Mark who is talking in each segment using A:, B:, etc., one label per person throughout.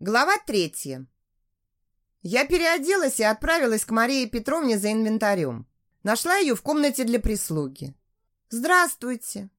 A: Глава третья. Я переоделась и отправилась к Марии Петровне за инвентарем. Нашла ее в комнате для прислуги. «Здравствуйте!»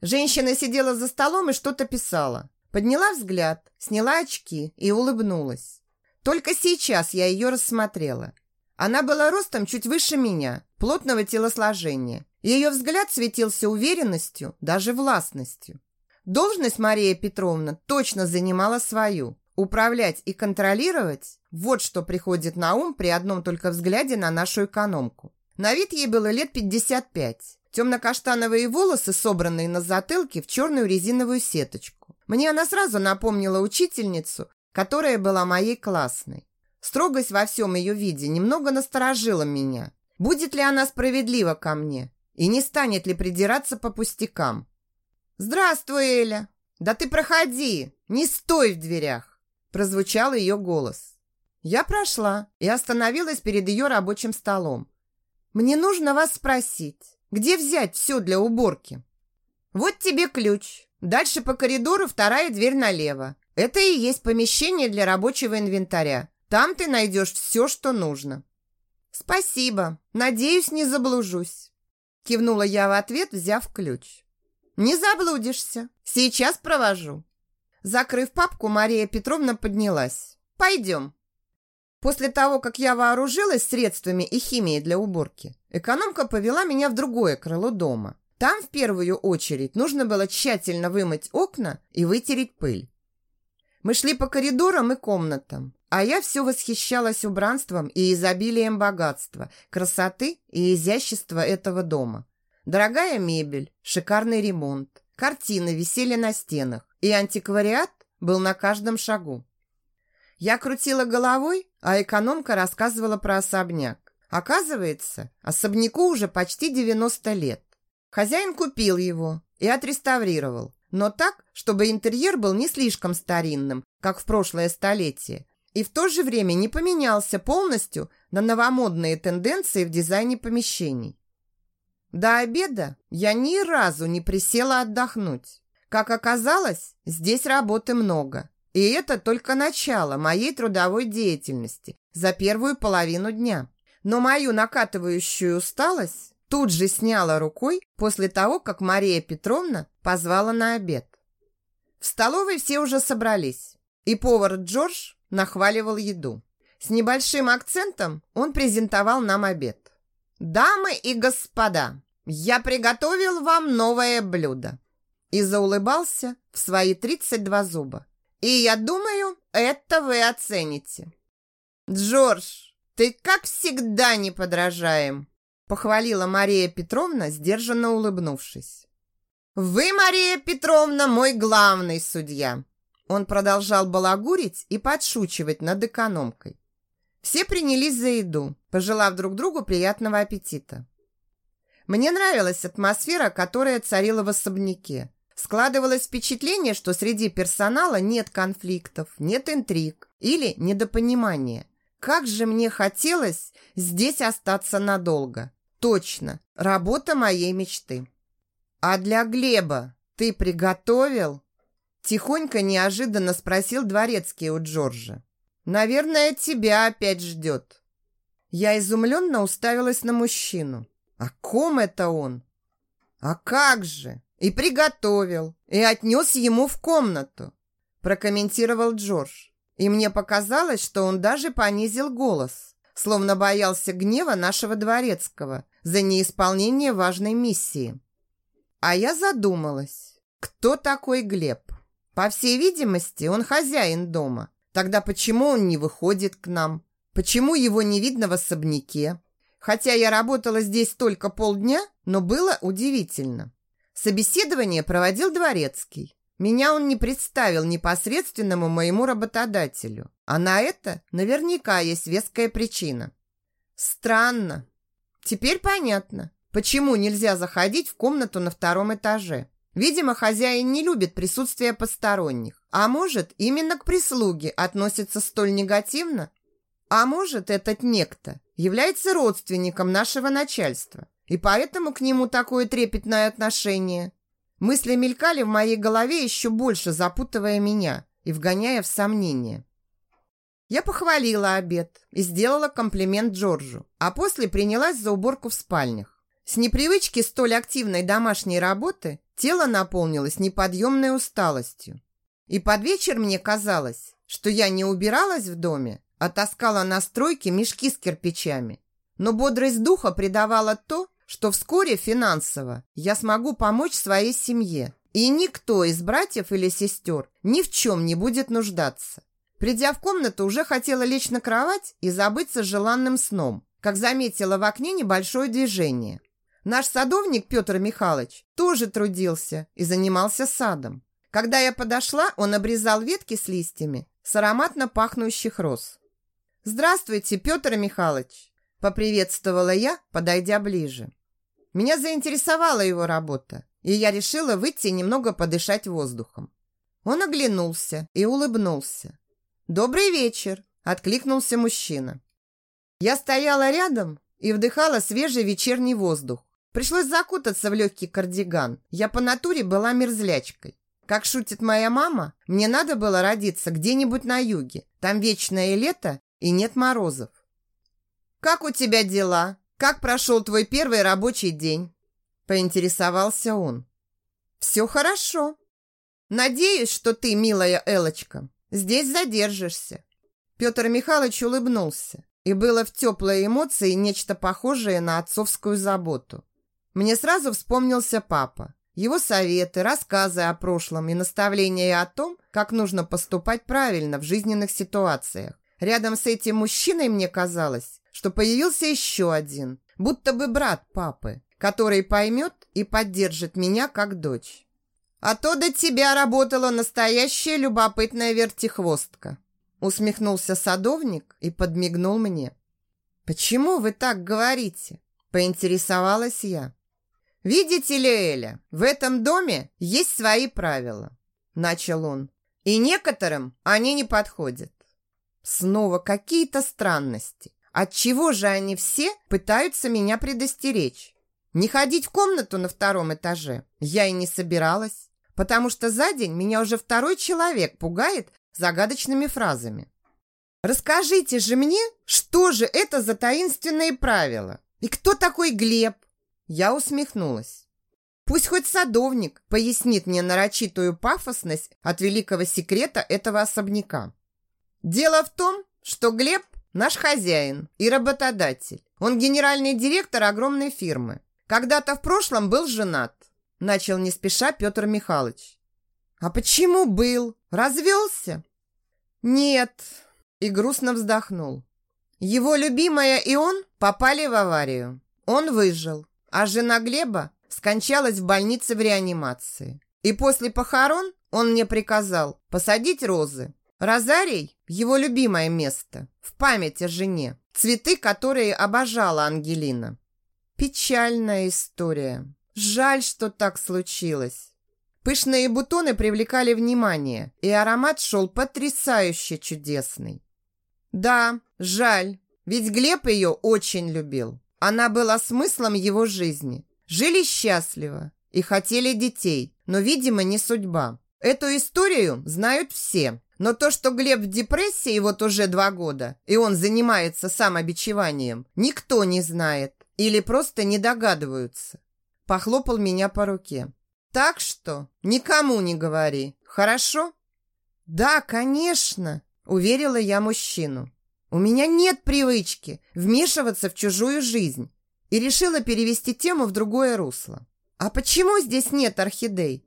A: Женщина сидела за столом и что-то писала. Подняла взгляд, сняла очки и улыбнулась. Только сейчас я ее рассмотрела. Она была ростом чуть выше меня, плотного телосложения. Ее взгляд светился уверенностью, даже властностью. Должность Мария Петровна точно занимала свою. Управлять и контролировать – вот что приходит на ум при одном только взгляде на нашу экономку. На вид ей было лет 55. Темно-каштановые волосы, собранные на затылке в черную резиновую сеточку. Мне она сразу напомнила учительницу, которая была моей классной. Строгость во всем ее виде немного насторожила меня. Будет ли она справедлива ко мне? И не станет ли придираться по пустякам? «Здравствуй, Эля! Да ты проходи! Не стой в дверях!» Прозвучал ее голос. Я прошла и остановилась перед ее рабочим столом. «Мне нужно вас спросить, где взять все для уборки?» «Вот тебе ключ. Дальше по коридору вторая дверь налево. Это и есть помещение для рабочего инвентаря. Там ты найдешь все, что нужно». «Спасибо. Надеюсь, не заблужусь». Кивнула я в ответ, взяв ключ. «Не заблудишься. Сейчас провожу». Закрыв папку, Мария Петровна поднялась. «Пойдем». После того, как я вооружилась средствами и химией для уборки, экономка повела меня в другое крыло дома. Там в первую очередь нужно было тщательно вымыть окна и вытереть пыль. Мы шли по коридорам и комнатам, а я все восхищалась убранством и изобилием богатства, красоты и изящества этого дома. Дорогая мебель, шикарный ремонт, картины висели на стенах, и антиквариат был на каждом шагу. Я крутила головой, а экономка рассказывала про особняк. Оказывается, особняку уже почти 90 лет. Хозяин купил его и отреставрировал, но так, чтобы интерьер был не слишком старинным, как в прошлое столетие, и в то же время не поменялся полностью на новомодные тенденции в дизайне помещений. До обеда я ни разу не присела отдохнуть. Как оказалось, здесь работы много. И это только начало моей трудовой деятельности за первую половину дня. Но мою накатывающую усталость тут же сняла рукой после того, как Мария Петровна позвала на обед. В столовой все уже собрались, и повар Джордж нахваливал еду. С небольшим акцентом он презентовал нам обед. «Дамы и господа, я приготовил вам новое блюдо и заулыбался в свои 32 зуба. И я думаю, это вы оцените. Джордж, ты как всегда не подражаем, похвалила Мария Петровна, сдержанно улыбнувшись. Вы, Мария Петровна, мой главный судья. Он продолжал балагурить и подшучивать над экономкой. Все принялись за еду, пожелав друг другу приятного аппетита. Мне нравилась атмосфера, которая царила в особняке. Складывалось впечатление, что среди персонала нет конфликтов, нет интриг или недопонимания. Как же мне хотелось здесь остаться надолго. Точно, работа моей мечты. А для Глеба ты приготовил? Тихонько неожиданно спросил дворецкий у Джорджа. Наверное, тебя опять ждет. Я изумленно уставилась на мужчину. О ком это он? А как же? И приготовил, и отнес ему в комнату, прокомментировал Джордж. И мне показалось, что он даже понизил голос, словно боялся гнева нашего дворецкого за неисполнение важной миссии. А я задумалась, кто такой Глеб? По всей видимости, он хозяин дома. Тогда почему он не выходит к нам? Почему его не видно в особняке? Хотя я работала здесь только полдня, но было удивительно. Собеседование проводил Дворецкий. Меня он не представил непосредственному моему работодателю. А на это наверняка есть веская причина. Странно. Теперь понятно, почему нельзя заходить в комнату на втором этаже. Видимо, хозяин не любит присутствие посторонних. А может, именно к прислуге относится столь негативно? А может, этот некто является родственником нашего начальства и поэтому к нему такое трепетное отношение. Мысли мелькали в моей голове еще больше, запутывая меня и вгоняя в сомнения. Я похвалила обед и сделала комплимент Джорджу, а после принялась за уборку в спальнях. С непривычки столь активной домашней работы тело наполнилось неподъемной усталостью. И под вечер мне казалось, что я не убиралась в доме, а таскала на стройке мешки с кирпичами. Но бодрость духа придавала то, что вскоре финансово я смогу помочь своей семье, и никто из братьев или сестер ни в чем не будет нуждаться. Придя в комнату, уже хотела лечь на кровать и забыться желанным сном, как заметила в окне небольшое движение. Наш садовник Петр Михайлович тоже трудился и занимался садом. Когда я подошла, он обрезал ветки с листьями с ароматно пахнущих роз. «Здравствуйте, Петр Михайлович!» – поприветствовала я, подойдя ближе. Меня заинтересовала его работа, и я решила выйти немного подышать воздухом. Он оглянулся и улыбнулся. «Добрый вечер!» – откликнулся мужчина. Я стояла рядом и вдыхала свежий вечерний воздух. Пришлось закутаться в легкий кардиган. Я по натуре была мерзлячкой. Как шутит моя мама, мне надо было родиться где-нибудь на юге. Там вечное лето и нет морозов. «Как у тебя дела? Как прошел твой первый рабочий день?» Поинтересовался он. «Все хорошо. Надеюсь, что ты, милая Элочка, здесь задержишься». Петр Михайлович улыбнулся, и было в теплой эмоции нечто похожее на отцовскую заботу. Мне сразу вспомнился папа. Его советы, рассказы о прошлом и наставления о том, как нужно поступать правильно в жизненных ситуациях. Рядом с этим мужчиной мне казалось, что появился еще один, будто бы брат папы, который поймет и поддержит меня как дочь. А то до тебя работала настоящая любопытная вертихвостка. Усмехнулся садовник и подмигнул мне. Почему вы так говорите? Поинтересовалась я. «Видите ли, Эля, в этом доме есть свои правила», – начал он. «И некоторым они не подходят». Снова какие-то странности. Отчего же они все пытаются меня предостеречь? Не ходить в комнату на втором этаже я и не собиралась, потому что за день меня уже второй человек пугает загадочными фразами. Расскажите же мне, что же это за таинственные правила? И кто такой Глеб? Я усмехнулась. Пусть хоть садовник пояснит мне нарочитую пафосность от великого секрета этого особняка. Дело в том, что Глеб наш хозяин и работодатель. Он генеральный директор огромной фирмы. Когда-то в прошлом был женат. Начал не спеша Петр Михайлович. А почему был? Развелся? Нет. И грустно вздохнул. Его любимая и он попали в аварию. Он выжил. А жена Глеба скончалась в больнице в реанимации. И после похорон он мне приказал посадить розы. Розарий – его любимое место, в память о жене. Цветы, которые обожала Ангелина. Печальная история. Жаль, что так случилось. Пышные бутоны привлекали внимание, и аромат шел потрясающе чудесный. Да, жаль, ведь Глеб ее очень любил. Она была смыслом его жизни. Жили счастливо и хотели детей, но, видимо, не судьба. Эту историю знают все. Но то, что Глеб в депрессии вот уже два года, и он занимается самобичеванием, никто не знает или просто не догадываются. Похлопал меня по руке. Так что никому не говори, хорошо? Да, конечно, уверила я мужчину. У меня нет привычки вмешиваться в чужую жизнь и решила перевести тему в другое русло. А почему здесь нет орхидей?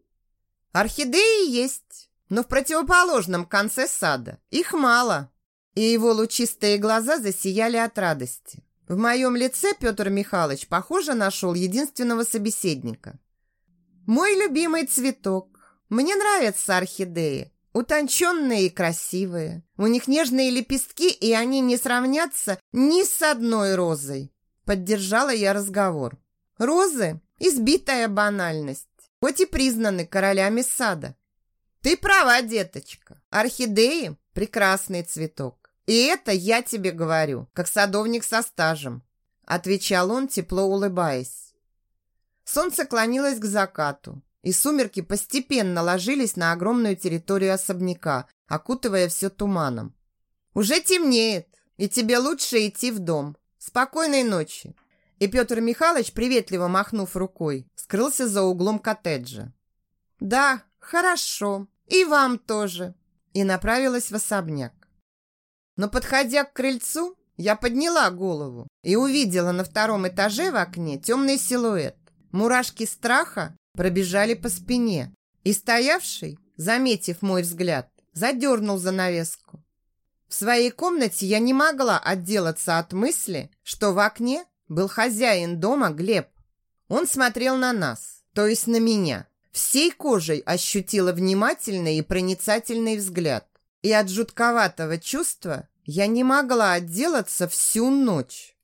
A: Орхидеи есть, но в противоположном конце сада. Их мало. И его лучистые глаза засияли от радости. В моем лице Петр Михайлович, похоже, нашел единственного собеседника. Мой любимый цветок. Мне нравятся орхидеи. Утонченные и красивые. У них нежные лепестки, и они не сравнятся ни с одной розой. Поддержала я разговор. Розы – избитая банальность, хоть и признаны королями сада. Ты права, деточка. Орхидеи – прекрасный цветок. И это я тебе говорю, как садовник со стажем. Отвечал он, тепло улыбаясь. Солнце клонилось к закату и сумерки постепенно ложились на огромную территорию особняка, окутывая все туманом. Уже темнеет, и тебе лучше идти в дом. Спокойной ночи. И Петр Михайлович, приветливо махнув рукой, скрылся за углом коттеджа. Да, хорошо. И вам тоже. И направилась в особняк. Но подходя к крыльцу, я подняла голову и увидела на втором этаже в окне темный силуэт. Мурашки страха пробежали по спине, и стоявший, заметив мой взгляд, задернул занавеску. В своей комнате я не могла отделаться от мысли, что в окне был хозяин дома Глеб. Он смотрел на нас, то есть на меня. Всей кожей ощутила внимательный и проницательный взгляд. И от жутковатого чувства я не могла отделаться всю ночь.